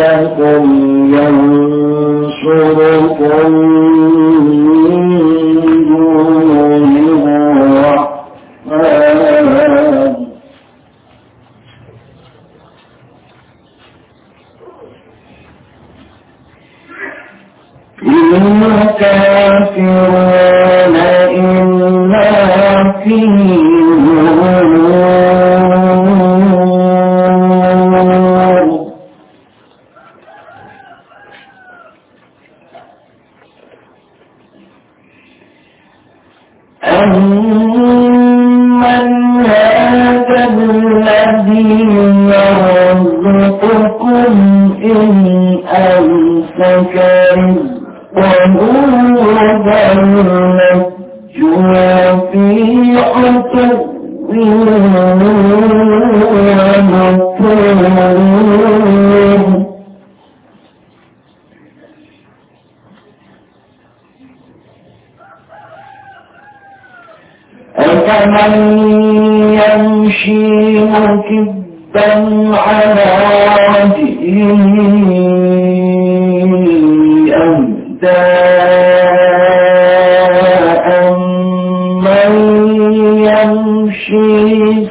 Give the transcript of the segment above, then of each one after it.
لكم ينصركم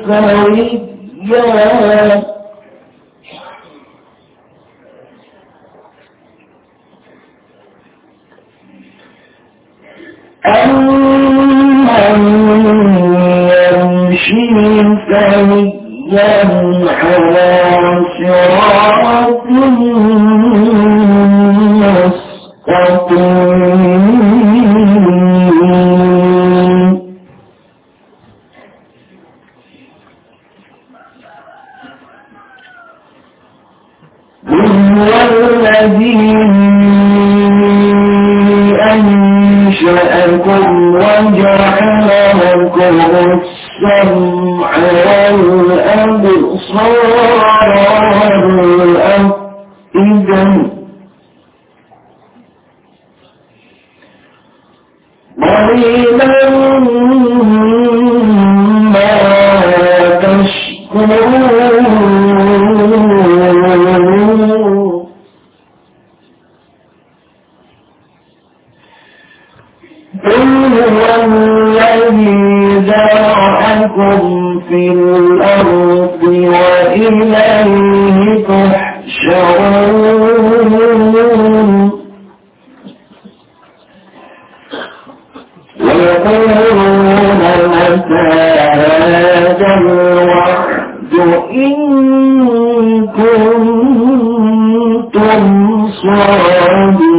فرجا أمن يمشي فرجا على صراط مستقيم أراكم السمع والأبصار والأفئدة يقولون متى هذا الوعد إن كنتم صادقين.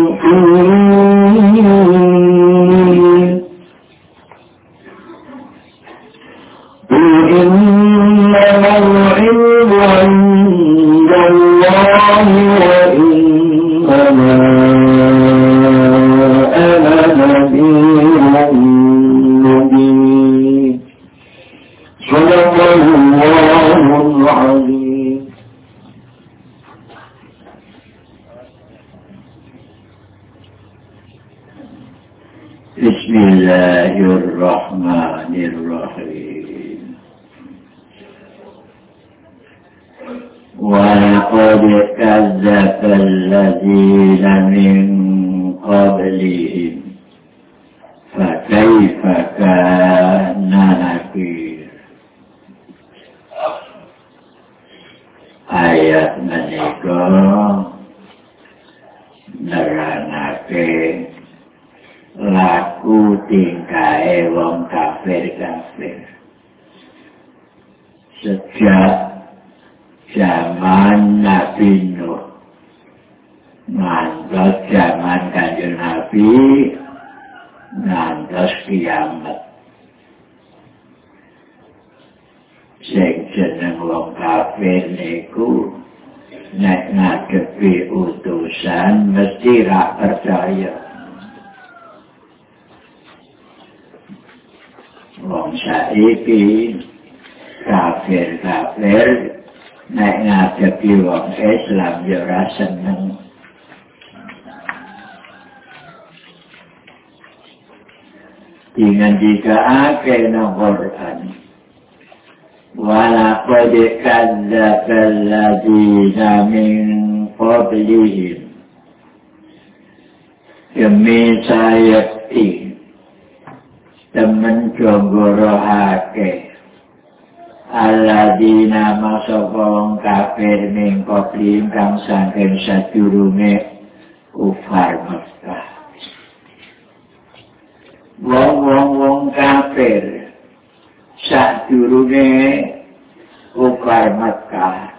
ngantos zaman kanjil Nabi, ngantos kiamat. Sing jeneng wong kafir niku nek ngadepi utusan mesti ra percaya. Wong saiki kafir kafir nek ngadepi wong Islam ya ra seneng. dengan tidak akan Al-Quran. Walakad kazzakal ladina min qablihim. Demi sayat ini, teman jomboro hake, aladina masokong kafir min qablihim, kang sangkin sadurunge ufar mertah. Wong-wong-wong kafir sadurunge ufar Mekah.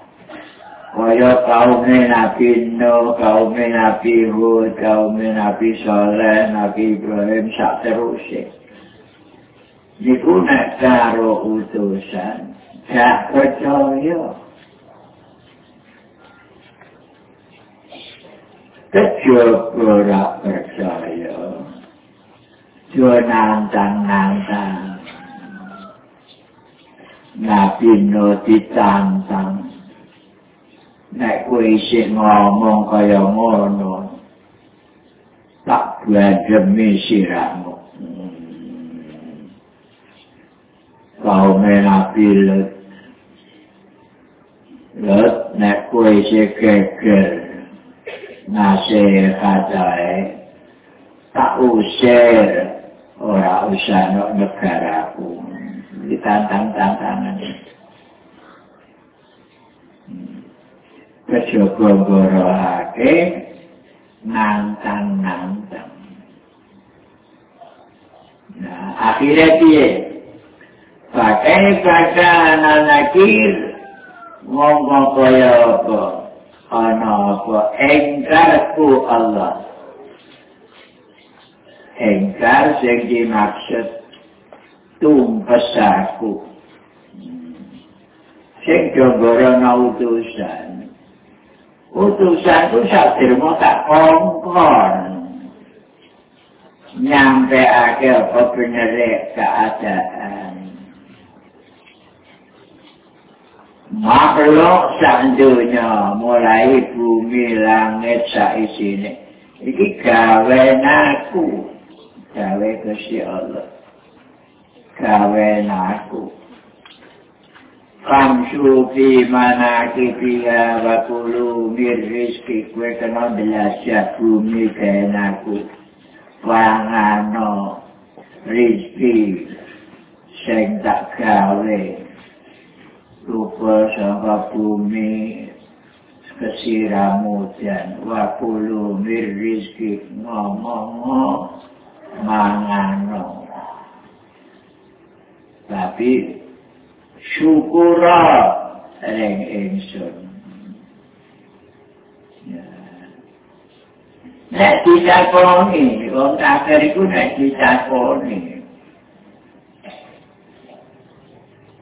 kaya kaum Nabi Nuh, kaum Nabi Hud, kaum Nabi Saleh, Nabi Ibrahim sak terusé. Niku nek karo utusan, gak percaya. Kejaba ora percaya. Jo nantang-nantang. Nabi Nuh ditantang. nek kowe isih ngomong kaya ngono tak blademi siramu kau menapi lut lut nek kowe isih geger nase katae tak usir ora usah nok negaraku ditantang-tantangan kejaba ngorohake nantang-nantang. Nah, akhirnya piye? Pakai kata anak-anakir ngomong kaya apa? Ana apa? Engkarku Allah. Engkar sing dimaksud tumpes aku. Sing jonggoro nautusan. utusan itu sadirmu tak kongkon nyampe akhir apa benerik keadaan makhluk sandunya mulai bumi langit saisini ini gawe naku gawe kesi Allah. Gawe naku. Kamsu fi mana kipiya wa kulu mir rizki. Kue kena belajar bumi kenaku Wangano rizki sing tak gawe. Rupa sama bumi kesiramu dan wa kulu mir rizki. Ngomong mangano Tapi syukura ring ingsun. Nek ditakoni, wong kafir iku nek ditakoni.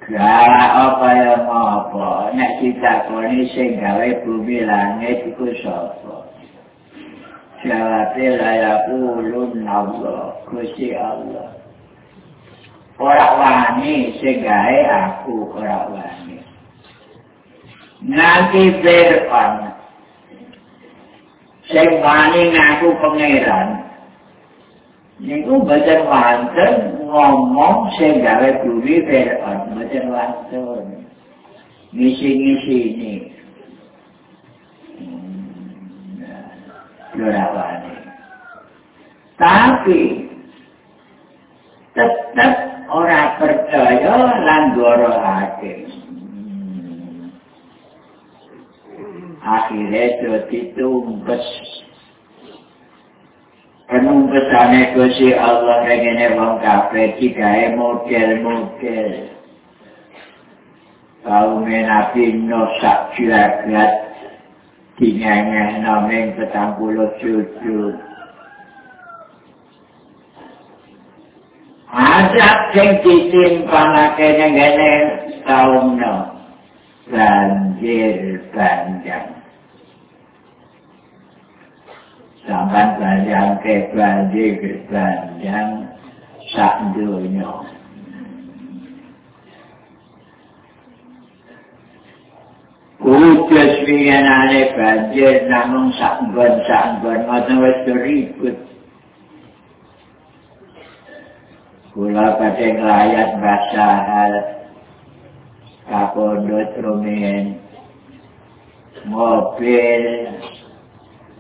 Gak apa ya apa, nek ditakoni sing gawe bumi langit iku sapa? Jawabnya layak ulun Allah, Gusti Allah. ora wani gawe aku ora wani nanti Fir'aun sing wani ngaku pangeran niku baca wonten ngomong gawe bumi Fir'aun baca wonten. Ngisi-ngisi ini hmm, ora wani tapi tetap ora percaya lan gorohake. Akhirnya jadi tumpes. Penumpesane kusi Allah pengennya wong kafe jika model-model. Kau menapi nosak jiragat dinyanya nameng petang puluh jujur. Azab sing disimpanake ning ngene taunno. Banjir panjang. Sampai panjang ke banjir panjang sak dunia. Ujas wingenane banjir namung sak nggon-sak nggon ngoten wis ribut. kula badhe nglayat bahasa hal kapondot rumen mobil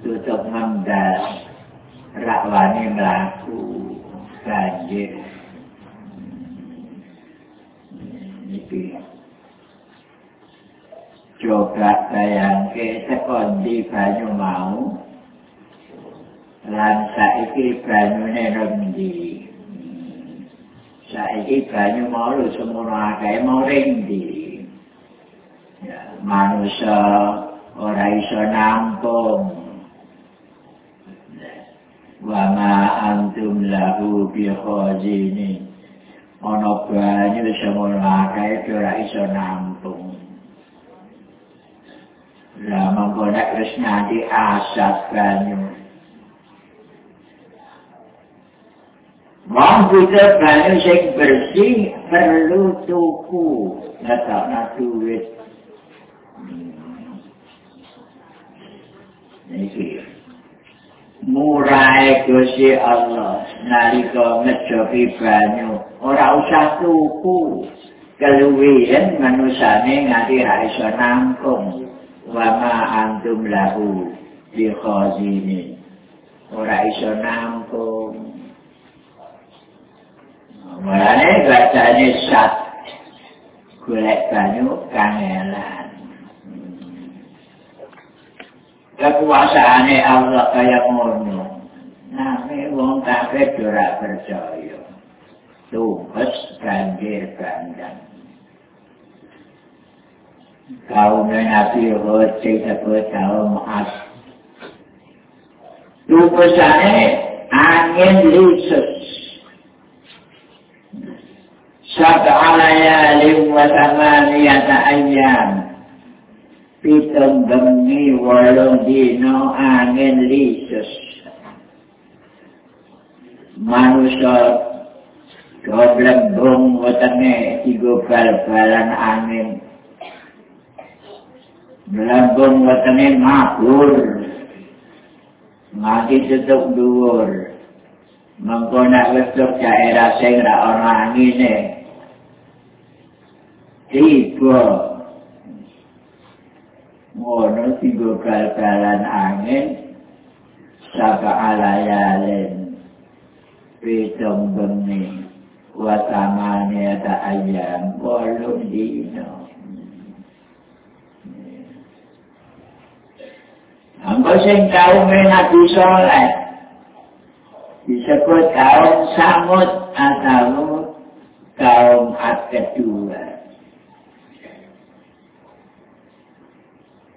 tutup ngembal rakwani melaku banjir. Iki coba bayangke sekondi banyu mau lan saiki banyune rendi saiki banyu mau lu semono akeh mau rendi ya manusia ora iso nampung wa ma antum lahu bi khazini ana banyu semono akeh ora iso nampung lah mongko nek wis nganti asat banyu. Wong kita banyu sing bersih perlu tuku. Ngetok duit. Ini murai Gusti Allah nalika ngejoki banyu. Ora usah tuku. Keluwihen manusane nganti ra iso nangkung wa ma antum lahu bi khazini ora iso nangkung Mulane bacane sat golek banyu kangelan kekuasaane Allah kaya ngono. Name wong kabeh ora percaya. Tumpes banjir bandang. Kaum Nabi Hud disebut kaum As. Tumpesane angin lisus. Sab'alaya lim wa samaniyata ayyam. pitung bengi wolong dino angin lisus manusia goblembung wetenge tiga bal-balan angin melambung wetenge mabur. Nganti tutup dhuwur. Mengko nek wis daerah sing ra ana angine. Tiba. Ngono tiga kal-kalan angin. Sapa alayalin. Pitung bengi watamane ada ayam. Bolong dino Ambo sing kaum Nabi Soleh? Disebut kaum Samud atau kaum Ad kedua.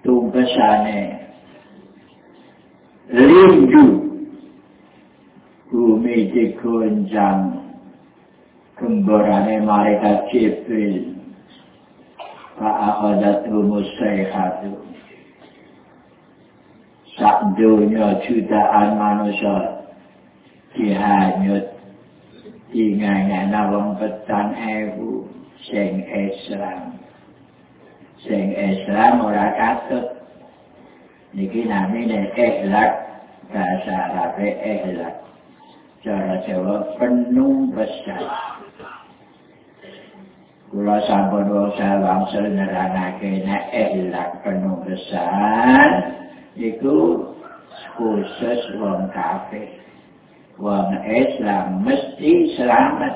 tumpesane rindu bumi digoncang kembarane malaikat Jibril. Fa'akhadat rumus sayhatu sak dunia jutaan manusia dihanyut dinganya wong petang ewu sing Islam sing Islam ora katut. Niki namine ihlak bahasa Arab ihlak. Cara Jawa penuh besar. Kula sampun wasa wangsul nerangake nek ihlak penuh iku khusus wong kafir. Wong Islam mesti selamat.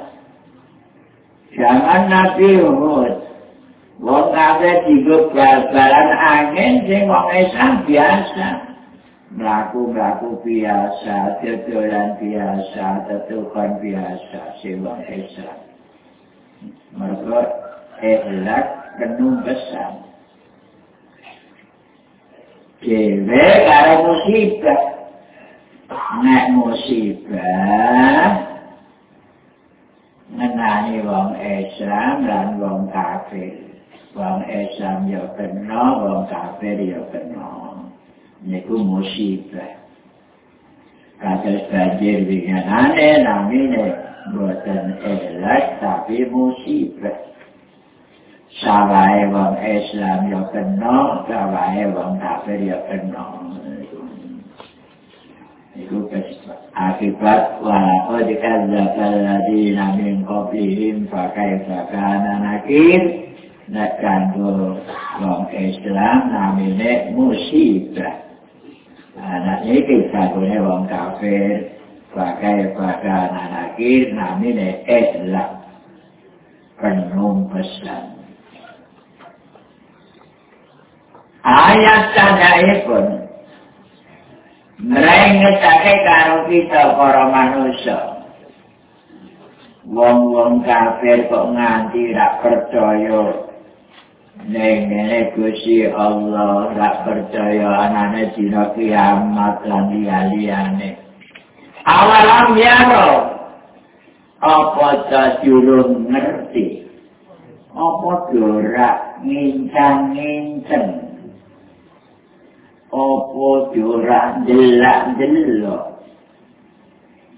Jangan Nabi Hud Wong kabeh digo bal-balan angin sing wong Islam biasa. Melaku-melaku biasa, dodolan biasa, tetukan biasa, wong Islam. Mereka ikhlas penuh besar. Dewe karo musibah. Nek musibah, ngenani wong Islam dan wong kafir. wong Islam ya kena, wong kafir ya kena. Niku musibah. Kasus banjir dengan aneh namanya buatan elak tapi musibah. Sawai wong Islam ya kena, sawai wong kafir ya kena. Iku akibat walaqad kadzdzaba alladziina min qablihim fa kaifa kana nakir nek kanggo wong Islam namine musibah. Anak iki kagone wong kafir, pakai pada anak kir namine Islam. Penuh pesan. Ayat tandai pun merengetake karo kita para manusia. Wong-wong kafir kok nganti rak percaya Neng ngene Gusti Allah rak percaya anane dina kiamat lan liyane. Awalam yaro apa jurung ngerti? Apa ora ngincang-ngincang? Apa ora delak-delok?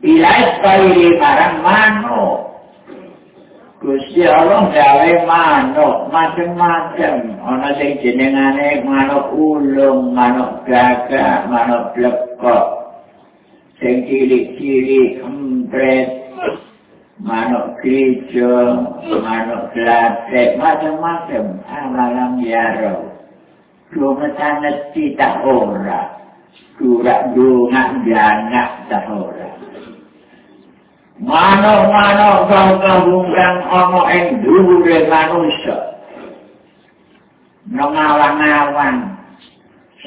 Ilai kali marang manuk Gusti Allah gawe manuk macam-macam. Ana sing jenengane manuk ulung, manuk gagak, manuk blekok. Sing cilik-cilik empret, manuk gereja, manuk glatek, macam-macam. Amalam yaro. Lumetan neti tak ora. Kurak dungak janak tak ora. Manuk-manuk kang ana ing dhuwure manungsa. Nangawang-awang.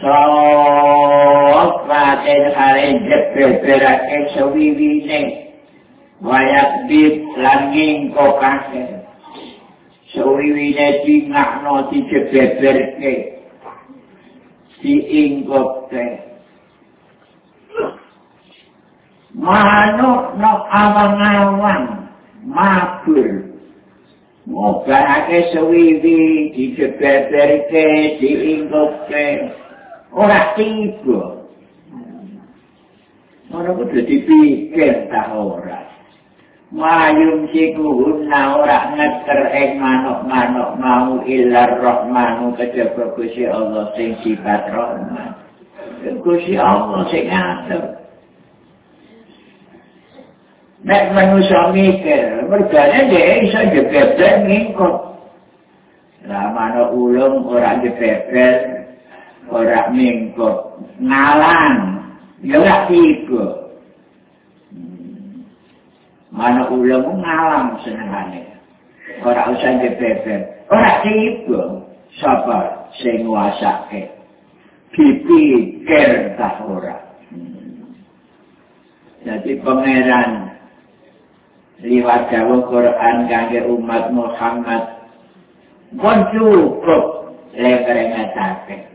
Sawat ing hare jepe-perake sawiwine. Wayak bit langing kokake. Sawiwine dingakno dijebeberke. Diingkopke. manuk no awang-awang mabur ngobake suwiwi dijebeberke diingkoke ora tiba ora kudu dipikir ta ora sikuhuna ora ngeter ing manuk-manuk mau ilar rohmanu kejaba Gusti Allah sing sifat rahmat Gusti Allah sing ngatur Nek manusia mikir, merganya dia bisa jebebel ngikut. Nah, mana ulung orang jebebel, orang ngikut. Ngalang, ya gak tiba. Mana ulung ngalang senengannya. Orang usah jebebel. Orang tiba. Sabar, sing wasake. Dipikir tak ora. Jadi pangeran liwat jauh Quran kangge umat Muhammad pun cukup leperengatake.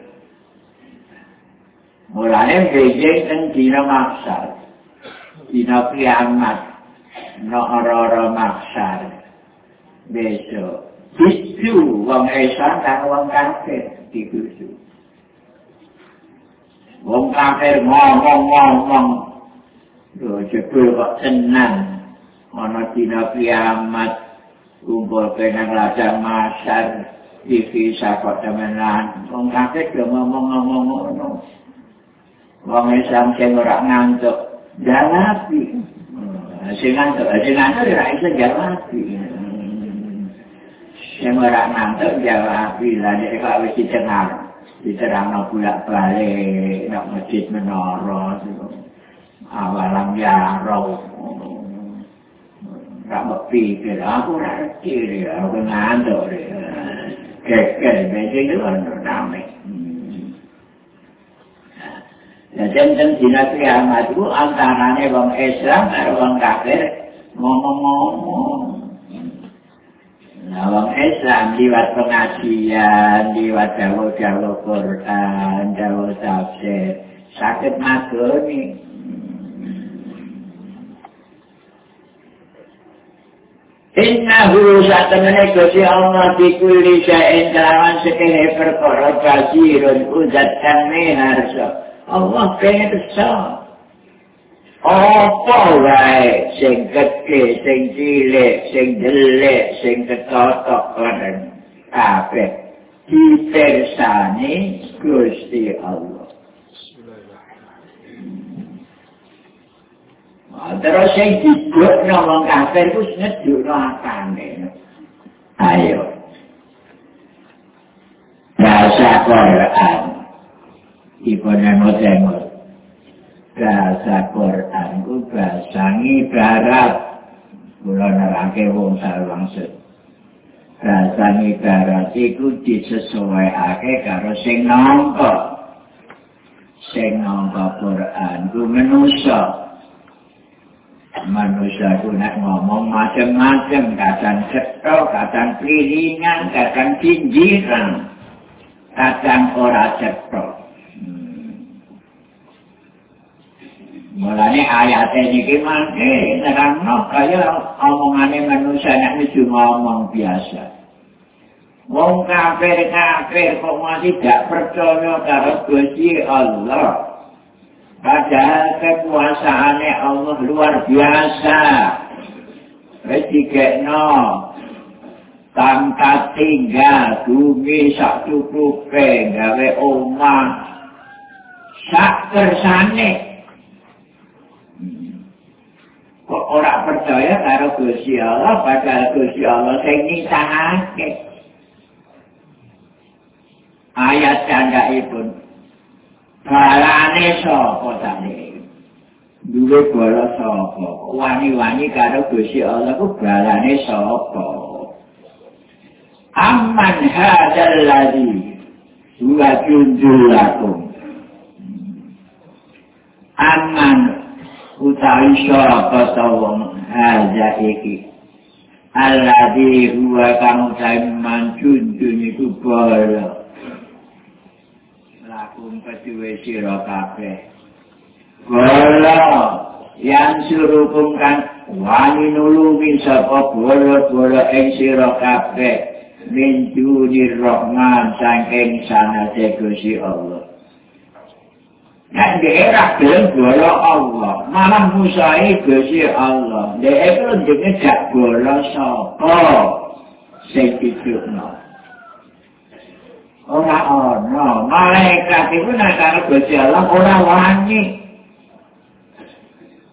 Mulanya bejeng kan dina maksar, dina kiamat, no ora-ora maksar. Besok, itu wong Islam dan wong kafir dikusu. Wong kafir ngomong-ngomong, Loh, jebul kok senang ana dina kiamat kumpul kenang ladang masar iki sakot temenan wong kakek yo ngomong-ngomong ngono. Wong Islam sing ora ngantuk jalapi sing ngantuk sing ngantuk ora iso jalapi sing ora ngantuk jalapi lah nek kok wis ditengar diterangno bulak balik nak masjid menara awalam ya roh tak berpikir, aku nak kecil dia, aku ngantuk macam itu kan jantan dina kiamat itu antaranya orang Islam dan orang kafir ngomong-ngomong. Nah, orang Islam lewat pengajian, lewat jauh-jauh Quran, jauh tafsir, sakit magoni. Innahu satemene Gusti Allah dikuli saen kelawan sekene perkara kasirun udat kang miharsa. Allah kersa. Apa wae sing gede, sing cilik, sing jelek, sing ketotok lan kabeh dipersani Gusti Allah. Terus sing didukno wong kafir ku ngedukno akane. Ayo. bahasa Quran nemo temo bahasa Quran ku bahasa ibarat kula nerake wong sarwangset bahasa ibarat iku disesuaiake karo sing nampa. Sing nampa Quran ku manusia manusia itu nak ngomong macam-macam, kadang cetok, kadang kelilingan, kadang jinjiran, kadang ora cetok. Hmm. Mulanya ayat ini gimana? Eh, nerang no, kaya omongannya manusia nak cuma ngomong biasa. Wong kafir kafir kok masih tidak percaya karo Gusti Allah. Padahal kekuasaannya Allah luar biasa. Ketika no, tangkat tinggal bumi sak cukupe gawe omah sak kersane. Kok orang percaya karo Gusti Allah, padahal Gusti Allah sing nyitahake. Ayat candhaipun balane sapa tane duwe bala sapa? Wani-wani karo Gusti Allah ku balane sapa? Amman hadzal ladzi huwa jundulakum amman utawi sapa tawong hadza iki alladzi huwa kang saeman jundun iku bala lakum kedua siro kabeh. Golo yang suruh kan wani nulungi sapa bolo-bolo ing siro kabeh min duni rahman sangking sana segusi Allah. Nah, daerah bilang bolo Allah, malah musai gusi Allah. Daerah itu ngejak bolo sapa, sing hidup ora ana malaikat iku nek karo Gusti Allah ora wani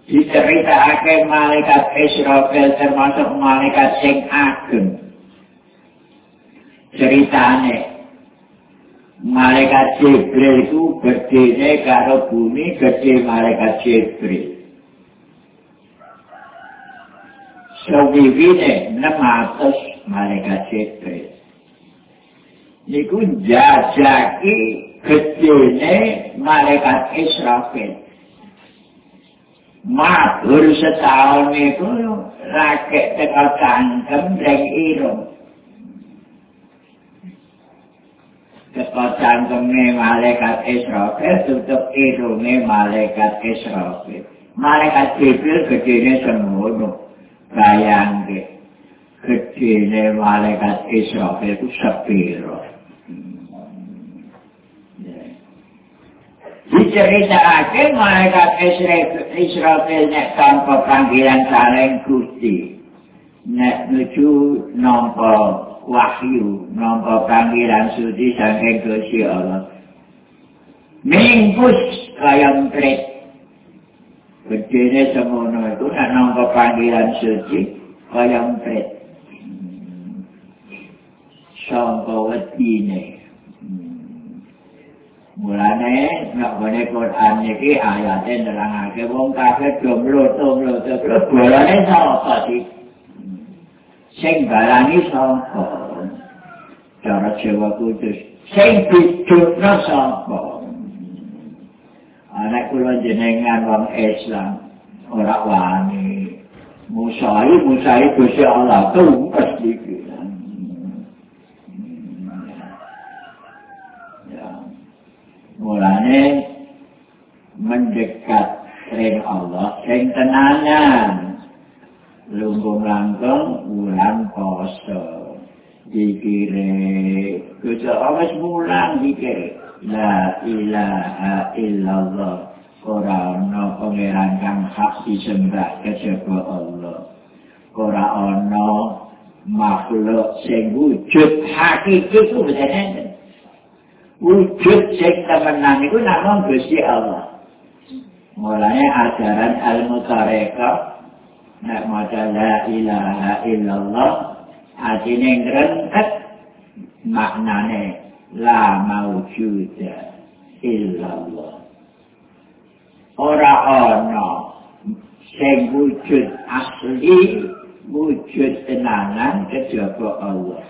diceritakake malaikat Israfil termasuk malaikat sing ageng. Ceritane malaikat Jibril itu gedene karo bumi gede malaikat Jibril Sewibine 600 malaikat Jibril niku jajaki gedene malaikat Israfil. Matur setahun itu rakek teka cangkem dan irung. Teka cangkemnya malaikat Israfil tutup irungnya malaikat Israfil. Malaikat Jibril gedene semono. Bayangke. Gedene malaikat Israfil itu sepiro. diceritakake malaikat Israfil nek tanpa panggilan saling gusti nek nuju nampa wahyu nampa panggilan suci saking gusti Allah minggus kaya mpret bedene semono itu nek nampa panggilan suci kaya mpret sangka wedine. Mulane nek ngene Quran iki ayate nerangake wong kafir do mloto-mloto. Terus bolane sapa sih? Sing barani sapa? Cara Jawa kudus. Sing bidukna sapa? Anak kula jenengan wong Islam ora wani. Musai, musai Gusti Allah tuh pasti mulane mendekat ring Allah sing tenanan lungguh langkung ulang poso. Dikire kudu awas mulang dikire. La ilaha illallah. Ora ana pangeran kang hak disembah kejaba Allah. Ora ana makhluk sing wujud hakiki ku wujud sing temenan iku namung Gusti Allah. Mulane ajaran al-mutarekah nek maca la ilaha illallah atine ngrentet maknane la maujuda illallah. Ora ana sing wujud asli wujud tenanan kejaba Allah.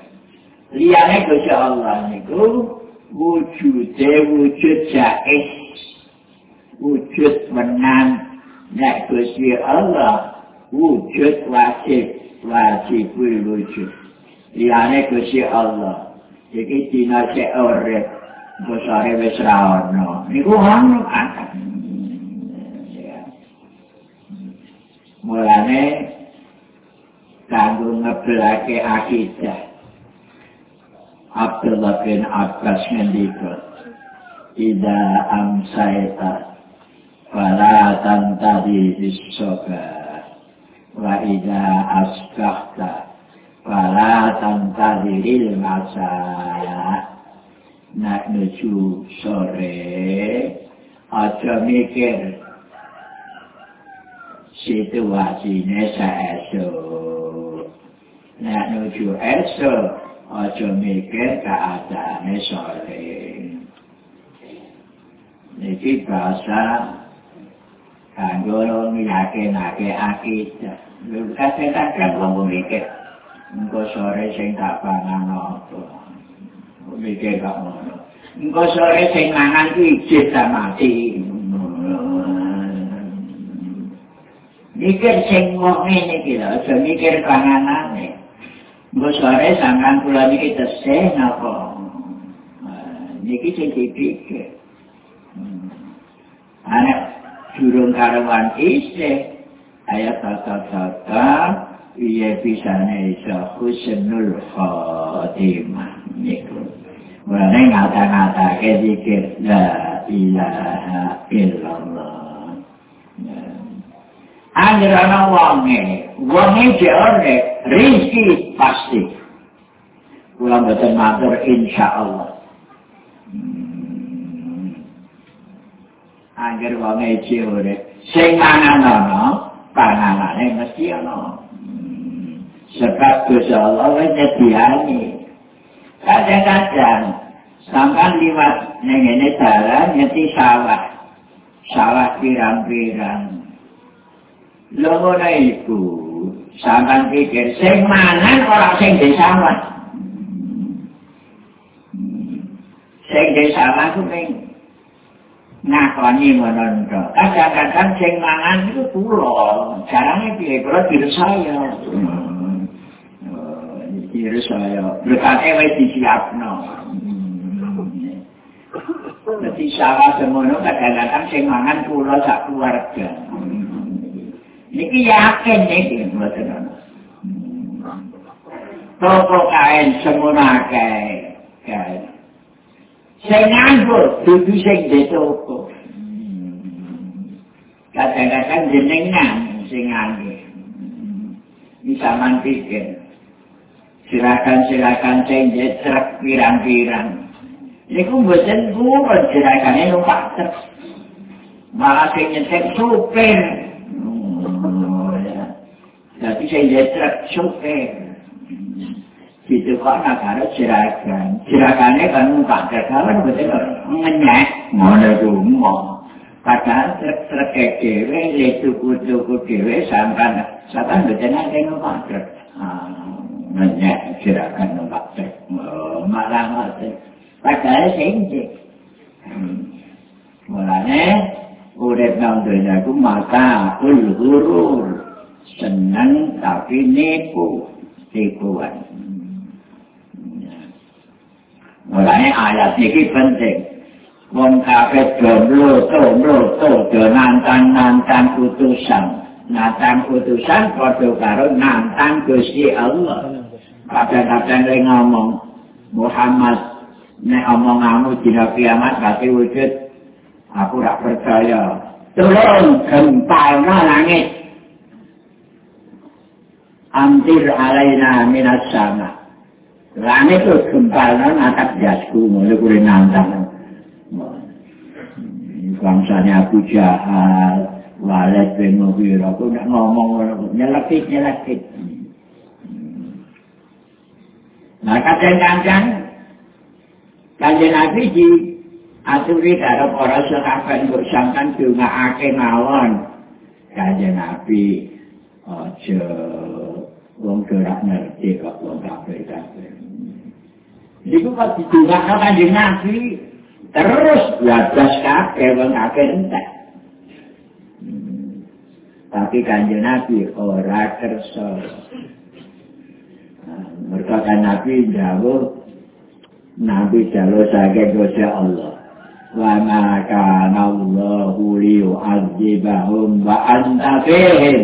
Liyane Gusti Allah niku wujude wujud jais wujud menang. Nek Gusti Allah wujud wajib wajib wujud liyane Gusti Allah. Iki dina sik urip bosare wis ra ono. Niku ono akan mulane kanggo ngebelake akidah. Abdullah bin Abbas ngendika Ida amsaita Fala tantadi bisoga Wa ida asbahta Fala tantadi lil masa Nak sore Aja mikir. Situasinya seesok Nak nuju esok aja mikir keadaane sore. Niki bahasa kanggo ngiyake-nake akidah. Lha kadang-kadang wong mikir engko sore sing tak pangan apa. Mikir kok ngono. Engko sore sing mangan kuwi ijit mati. Mikir sing ngene iki lho, aja mikir panganane. Mbok sore sampean kula niki tesih napa? Niki sing dipikir. Ana durung karewan isih ayat tata-tata iya bisa iso. Husnul khotimah. Niku. Mulane ngata-ngata ke dikir la ilaha illallah. Anjrana wonge. Wonge jare rizki pasti. Kula mboten matur insyaallah angger wonge jare sing mangan ana panganane mesti ana. Hmm. sebab Gusti Allah wis nyediani. Kadang-kadang sampai liwat ning ngene dalan nyeti sawah. Sawah pirang-pirang. Lho iku sampean pikir sing mangan ora sing desawan sing desawan ku ping ngakoni to kadang-kadang sing mangan itu kula jarane piye kula diresaya diresaya berkate wis disiapno Jadi salah semono kadang-kadang sing mangan kula sak keluarga. Niki yakin niki mboten ana. Toko kain semuna kae. Kae. Sing nganggo dudu sing detoko. Kadang-kadang jenengan sing nganggo. Bisa mantikir. Silakan-silakan sing jetrek pirang-pirang. Niku mboten buat silakan numpak truk. Malah sing nyetek supir. Tapi saya jetrak supir. Gitu kok nak harus jerakan. Jerakannya kan numpak terkawan betul ngenyek. Mana rumah. Padahal truk-truk dewe, letuku-tuku dewe, sampai sampai betul nanti numpak truk. Ngenyek jerakan numpak truk. Malah ngerti. Padahal senjik. Mulanya, urip nang dunia ku mata ulhurur. seneng tapi nipu tipuan mulai ayat ini penting wong kafe jomblo to to do nantang nantang putusan nantang putusan kode karo nantang gusti Allah kadang-kadang dia ngomong Muhammad nek omong kamu dina kiamat berarti wujud aku tak percaya turun gempal langit Antir alaina minas sama. Langit itu gempalnya ngangkat jasku, mulai kuri nantang. Bangsanya Abu Jahal, Walid bin Mughir, aku nak ngomong, nyelekit, nyelekit. Hmm. Nah, kadang-kadang, Kanjeng Nabi di aturi karo para sahabat kok sampean dongakake mawon. Kanjeng Nabi aja wong gerak ngerti kok wong kafir kafir. Iku kok didongakno Kanjeng Nabi terus wadas kabeh wong kafir entek. Tapi kanjeng Nabi ora kersa. Mereka kan Nabi jauh Nabi jalur sakit dosa Allah. Wa ma kana Allahu liyu'adzibahum wa anta fihim.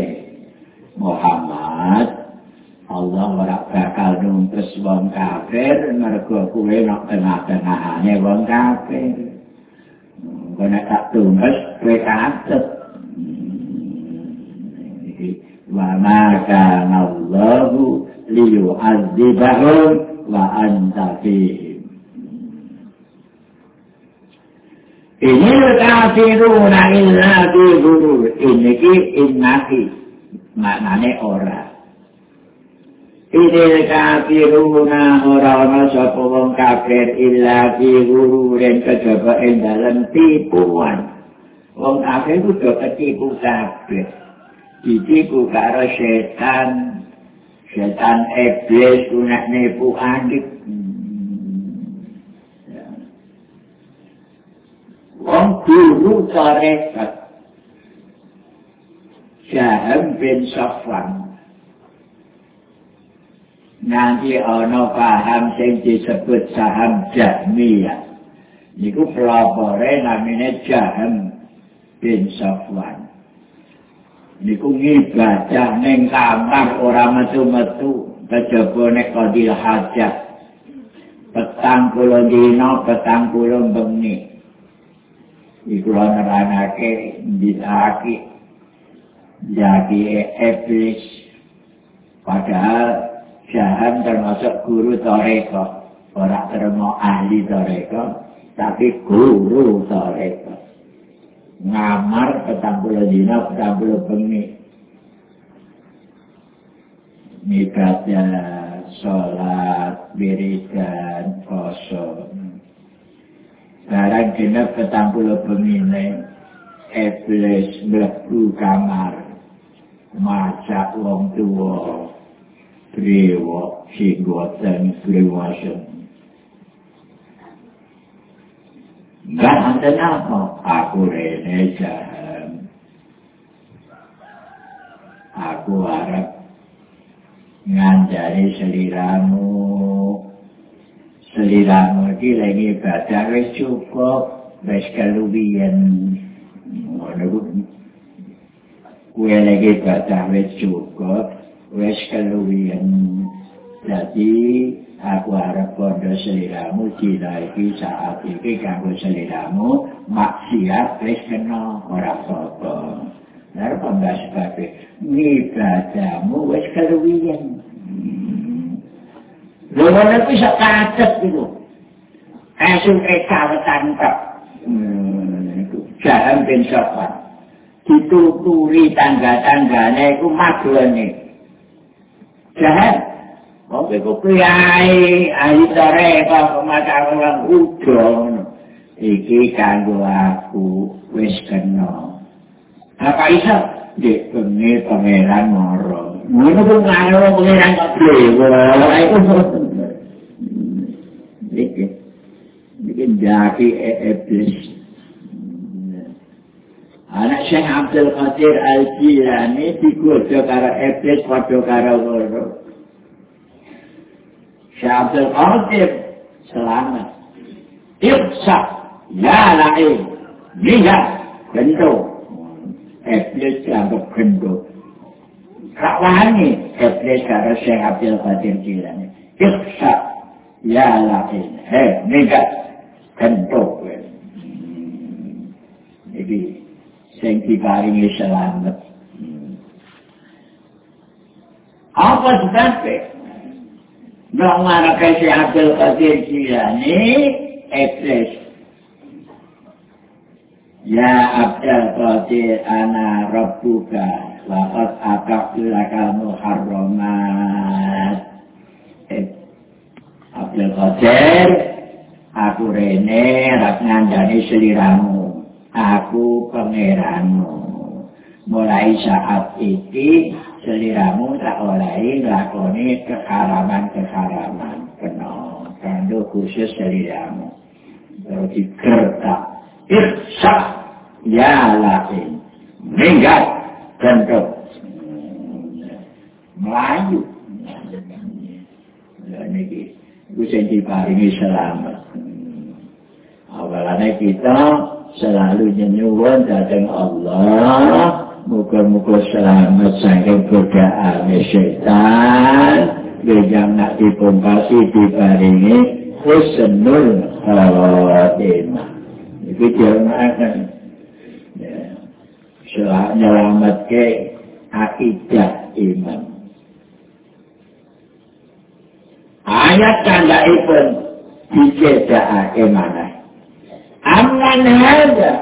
Muhammad Allah ora bakal numpes wong kafir mergo kuwe nok tengah-tengahane wong kafir. Kau nak tak tumpes, kue katut. Wa ma kana Allahu liyu'adzibahum wa anta fihim. Ini kafiruna illa fi gurur. Ini ki innaki. Maknanya Ini kafiruna orang-orang sapa wong kafir illa fi gururin kejaba ing dalam tipuan. Wong kafir itu do ketipu kabeh. Ditipu karo setan. Setan iblis ku nek nipu adik wong guru tarekat Syaham bin Safwan nanti ana paham sing disebut saham jahmiyah. Niku pelopore namanya Jaham bin Safwan. Niku ngibadah ning kamar ora metu-metu kejaba nek kodil hajat petang puluh dino petang puluh bengi. Iku neranake ditaki jadi iblis. Padahal jahan termasuk guru toreko. Orang termasuk ahli toreko tapi guru toreko. Ngamar petang puluh dina petang puluh bengi. Ibadah sholat wiridan kosong. Barang genep petang puluh pemine, iblis mlebu kamar, macak wong tua, brewasen. Gak nanten apa? Aku rene jahan. Aku harap nganjari seliramu, seliramu iki lagi ibadah wis cukup wis ngono kuwi lagi ibadah wis cukup wis keluwian jadi aku harap podo seliramu cina iki saat iki kanggo seliramu maksiat wis kena ora apa-apa Lalu pembahas sebabnya, ibadahmu wis keluwian. Lho ngono kuwi sak kacet iku. Esuk eka wetan kok. Jalan ben sapa. Dituturi tangga-tanggane iku madone. Jahat. Wong iku kiai, ahli sore kok maca wong udo Iki kanggo aku wis kena. Apa iso? Dek pengen pangeran moro. Ngono kok ngono pangeran kok dhewe. Iku iki iki dadi iblis anak Syekh Abdul Qadir Al-Jilani digoda karo iblis padha karo loro. Syekh Abdul Qadir selamat. Iksa ya lain lihat gendo. Iblis dianggap gendo. Kawangi iblis karo Syekh Abdul Qadir Jilani. Iksa ya lakin he minggat kentuk jadi sing diparingi selamat apa sebabnya Nong marakai si Abdul Qadir Jilani Iblis Ya Abdul Qadir Ana Rabbuka Waqat akabtu lakal muharramat Abdul Qadir aku rene rak ngandani seliramu aku pangeranmu mulai saat iki seliramu tak oleh lakoni keharaman-keharaman kena kandung khusus seliramu. Terus dikertak iksa ya lakin minggat. Kandung melayu. Ini bisa diparingi selamat. Awalnya kita selalu nyenyuan datang Allah. Muka-muka selamat saking godaan syaitan. Yang nak dipungkasi diparingi Husnul khawatimah Itu jangan ya. Selamat ke akidah iman. Ayat tanda ibn Dijejak mana Aman ada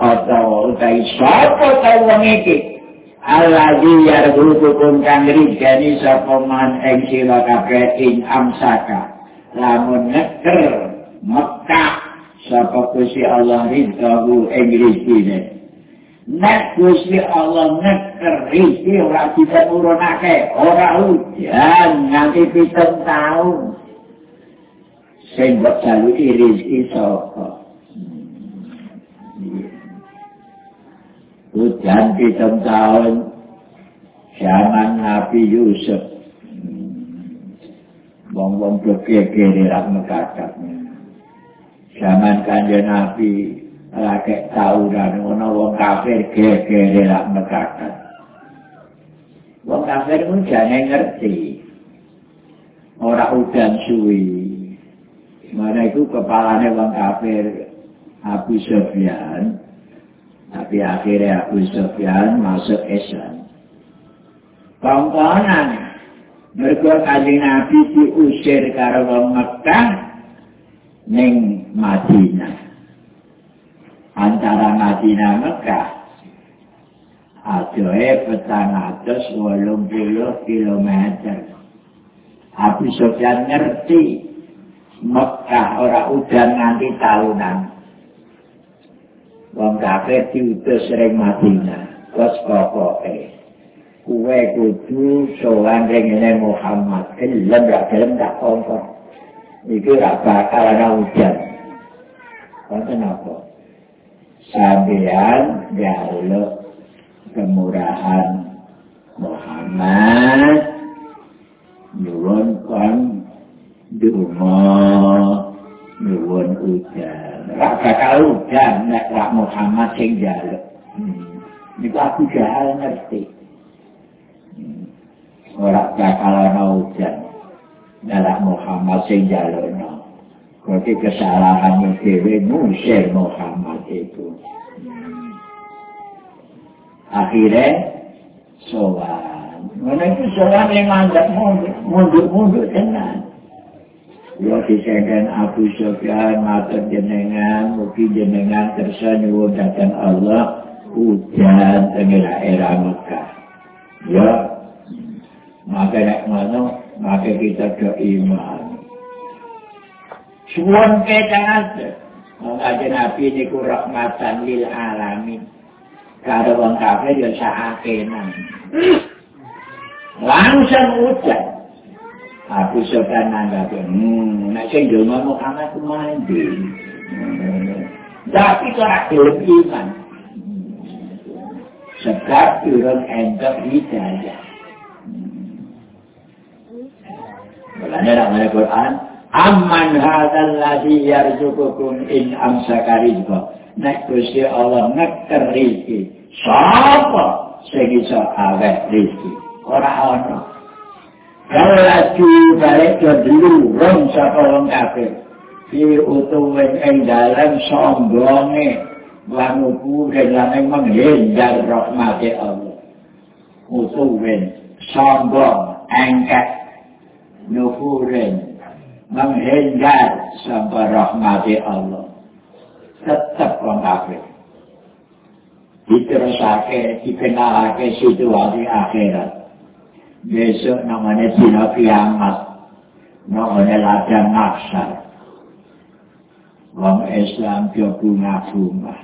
atau utai sapa ta wong iki? Alladzi yarzuqukum kang rizqani sapa man ing sira kabeh ing amsaka. Lamun neker Mekah sapa Gusti Allah rizqahu ing rizkine. Nek Gusti Allah neker rizki ora bisa nurunake ora hujan nganti pitung tahun sing mbok jaluki rizki sapa hujan pitung tahun zaman Nabi Yusuf. Wong-wong berkeke di rak mekakat zaman kanjeng Nabi lagi tahu dan ngono wong kafir keke di rak mekakat wong kafir pun jangan ngerti. Orang hujan suwi. Mana itu kepalanya wong kafir Abu Sufyan Tapi akhirnya Abu Sufyan masuk Islam. Komponan. Mereka kali Nabi diusir karo wong Mekah ning Madinah. Antara Madinah Mekah Adoe petang atas wolong puluh kilometer. Abu Sufyan ngerti Mekah ora udan nanti tahunan. Wong kafir diutus sering Madinah. Terus pokoke. Kuwe kudu sowan rengene Muhammad. Gelem gak gelem gak kompor. Iki gak bakal ana hujan wonten apa? Sampeyan jaluk kemurahan Muhammad. Nyuwun kon dungo nyuwun hujan Rak bakal udan nek Rak Muhammad sing jaluk. Hmm. Niku aku jahal ngerti. Hmm. Ora bakal ana udan. Nek Muhammad sing jaluk no. Berarti kesalahan dhewe musir Muhammad itu. Hmm. Akhirnya. Ngono itu sowan yang mandat mundur-mundur tenan. Ya disenden Abu Sufyan matur jenengan mugi jenengan kersa nyuwun dhateng Allah hujan teng era Mekah. Ya maka nek ngono maka kita ke iman. Suwon kita ada. Mengaji Nabi ini rahmatan lil alamin. Kalau orang kafir ya sa'akenan. Langsung hujan. Aku suka nanggap, hmm, nak saya jumpa Muhammad itu mandi. Tapi kalau belum iman, sebab turun entok hidayah. Mulanya dalam Al-Quran, Amman hadal ladhi yarzukukum in amsaka rizqa. Nek kusi Allah ngeker rizki. Siapa segisa awet rizki? Kalaju balik ke dulu, rom sapa wong kafir. Di utuhin ing dalam sombonge, wanguku dan lameng menghindar rahmati Allah. Utuhin, sombong, engket, nufurin, menghindar sampai rahmati Allah. Tetap wong kafir. Diterusake, dikenalake situasi akhirat. Besok namanya dina kiamat. Namanya ladang maksar wong Islam yo bunga-bunga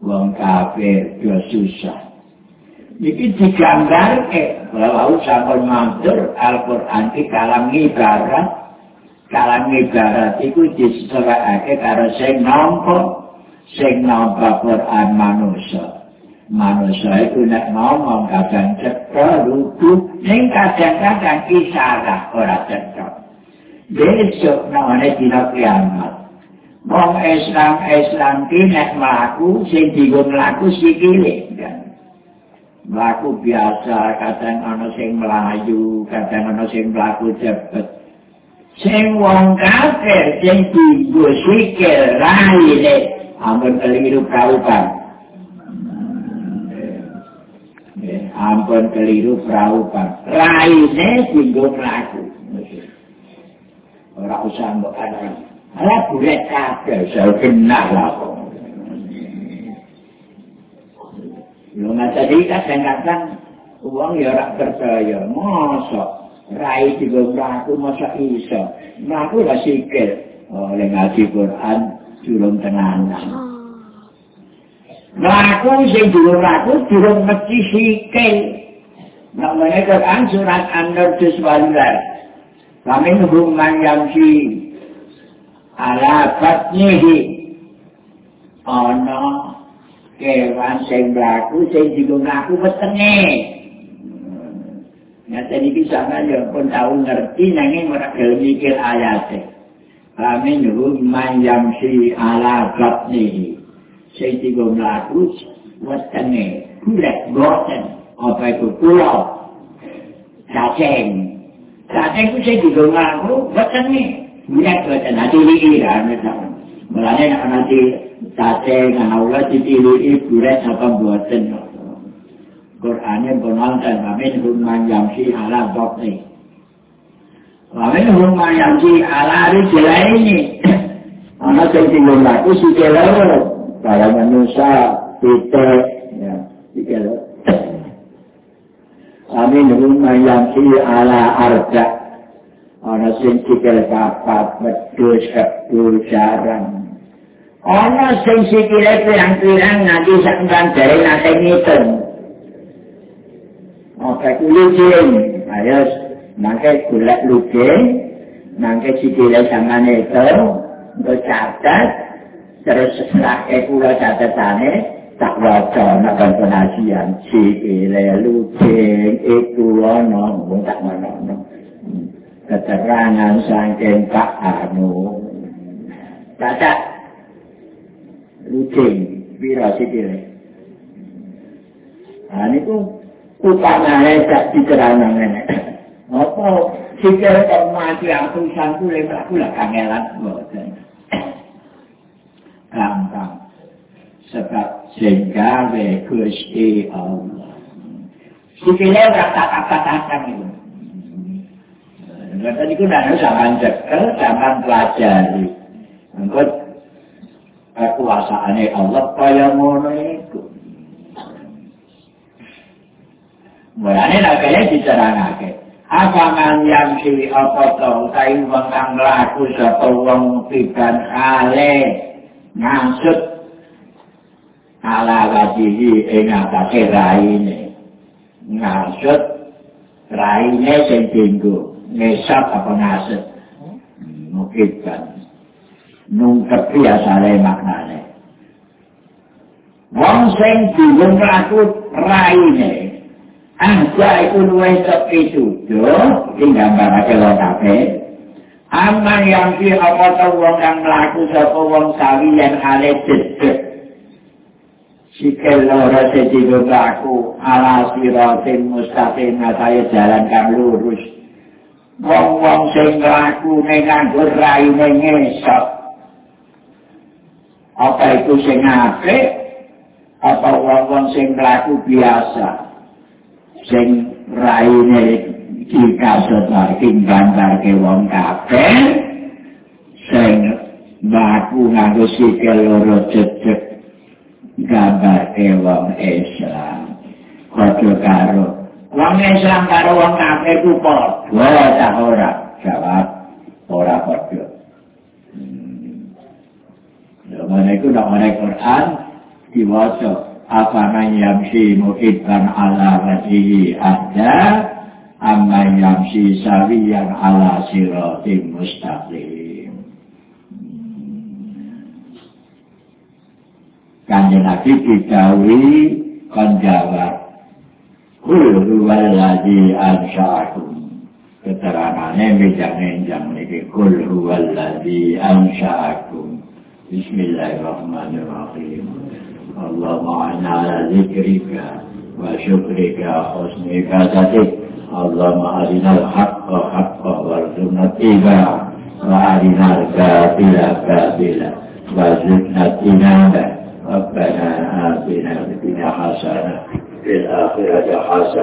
wong kafir yo susah. Iki digambarke bahwa sampun matur Al-Qur'an iki kalam ibarat kalam ibarat iku disesuaiake karo sing nampa sing nampa Quran manusia manusia itu nak ngomong kadang cekal lugu ning kadang-kadang isalah ora cekal besok namanya dina kiamat Wong Islam Islam ki nek mlaku sing digo mlaku sikile mlaku biasa kadang ana sing melayu kadang ana sing mlaku cepet sing wong kafir sing digo sikil raine ampun keliru kaupan ampun keliru praupan. Raine dinggo mlaku. Ora usah mbok ana. Ala bulet kabeh saya kenal lah kok. Lu mata di kadang-kadang uang ya ora percaya. Mosok rai dinggo mlaku mosok iso. Mlaku lah sikil. Oleh ngaji Quran durung tenanan. Melaku sing durung laku durung mesti sikil. Namanya Quran surat An-Nur juz 11. Kami hubungan yang si ala batnihi ana kewan sing mlaku sing durung laku wetenge. Ya tadi bisa kan ya pun tahu ngerti nanging ora gelem mikir ayate. Kami hubungan yang si ala batnihi sing tiga mlaku wetenge kulek boten apa itu? Pulau. Cacing cacing itu sing tiga mlaku wetenge kulek boten nanti iki kan mulane nek nanti cacing ana ulah ditili kulek apa boten Quran yang penonton kami rumah yang si ala botni. Kami rumah yang si ala di ini. Anak yang tinggal laku si keloro. Para manusia kita ya tiga kami nerima yang si ala arja ana sing sikil papat wedhus kebu jarang. Ana sing sikile pirang-pirang nanti sakban dari nate ngitung Oke, kulit ayo nangke gulak luge, nangke sikile sama itu, untuk catat, terus setelah kula catetane tak waca nang penasian si lelu sing iku ana mung tak ngono keterangan saking Pak Anu cacat lucing pira sikile? Nah niku upamane tak diterangane ngene apa sikile kok mati aku sangku lek aku lah kangelan mboten gampang sebab sehingga Gusti Allah sikile kata-kata itu Kata itu tidak zaman cekel, zaman pelajari. Engkau kekuasaannya Allah kaya ngono itu. Mulanya nakanya dicerangake. Apa man yang si apa tau, kai wong kang laku sapa wong piban ale. Ngasut ala wajihi ing atase raine. Ngasut raine sing dinggo ngesap apa ngasut mungkin kan nungkep biasane maknane. Wong sing dinggo ngasut raine Anja iku luwih sepi sudo, ini gambarake lo kabeh. Aman yang si apa wong yang melaku sapa wong sawi yang ale cedek. Sikil loro sedigo melaku ala sirotin mustaqim saya jalan kang lurus. Wong-wong sing melaku nganggur rai ngesok. Apa itu sing ape? Apa wong-wong sing melaku biasa? Sing rai jika sebagai gambar ke wong kabeh sing baku nganggo sikil loro cecek gambar ke wong Islam. Padha karo wong Islam karo wong kabeh ku padha ta ora? Jawab ora padha. Mana itu nak mana Quran diwasa apa man yamsi muhibban ala wajhihi ada amman yamsi sawiyan ala siratim mustaqim. Kanjeng nabi kidawi konjawa kulu waladi ansyakum keterangannya menjang-menjang ini kulu waladi ansha'akum. bismillahirrahmanirrahim. Allahumma ala zikrika wa syukrika khusnika tatik اللهم أرنا الحق حقا وارزقنا اتباعه وأرنا الباطل باطلا وارزقنا اجتنابه ربنا آتنا في الدنيا حسنة في الآخرة حسنة